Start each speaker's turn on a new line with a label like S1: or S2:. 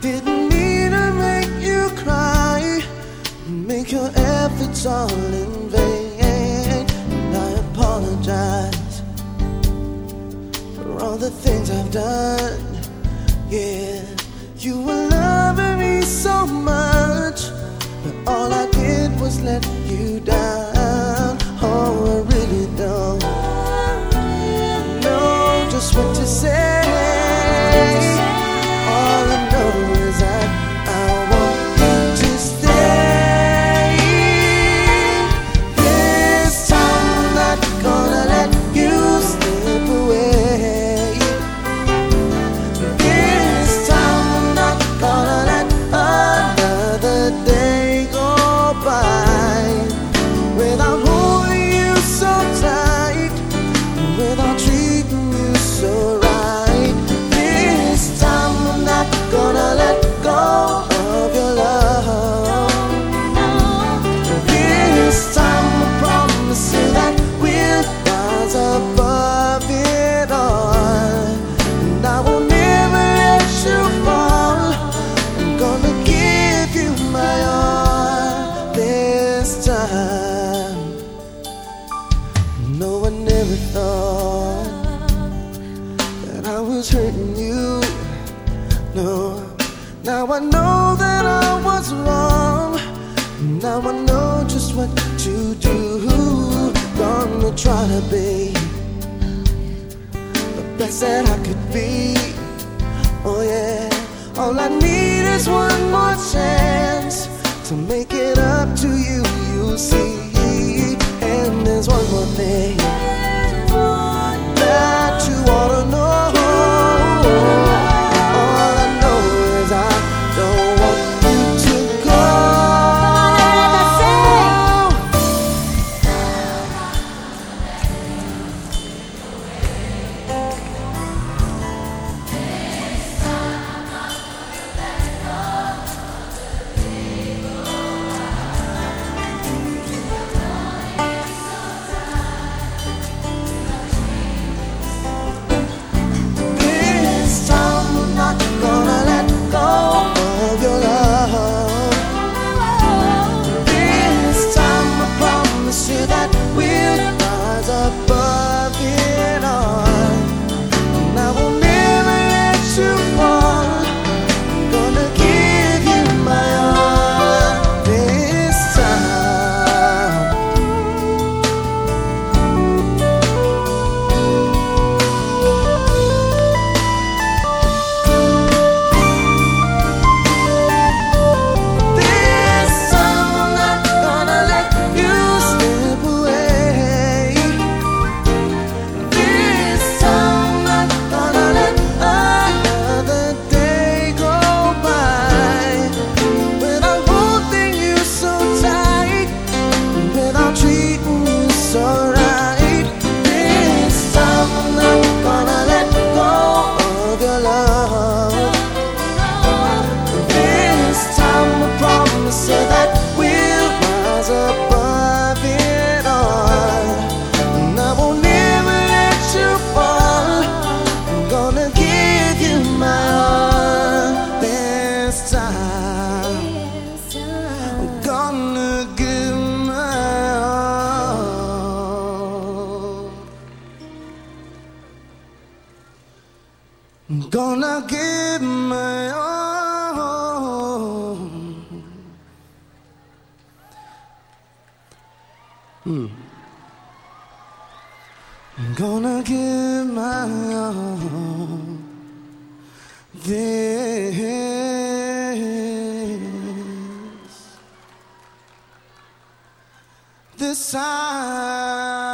S1: Didn't mean to make you cry, make your efforts all in vain. And I apologize for all the things I've done. Yeah, you were loving me so much, but all I did was let you down. try to be the best that I could be. Oh, yeah. All I need is one more chance to make it up to you, you see. And there's one more thing. yes, I'm gonna give my all. I'm gonna give my all. Hmm. I'm gonna give my all. There. this time.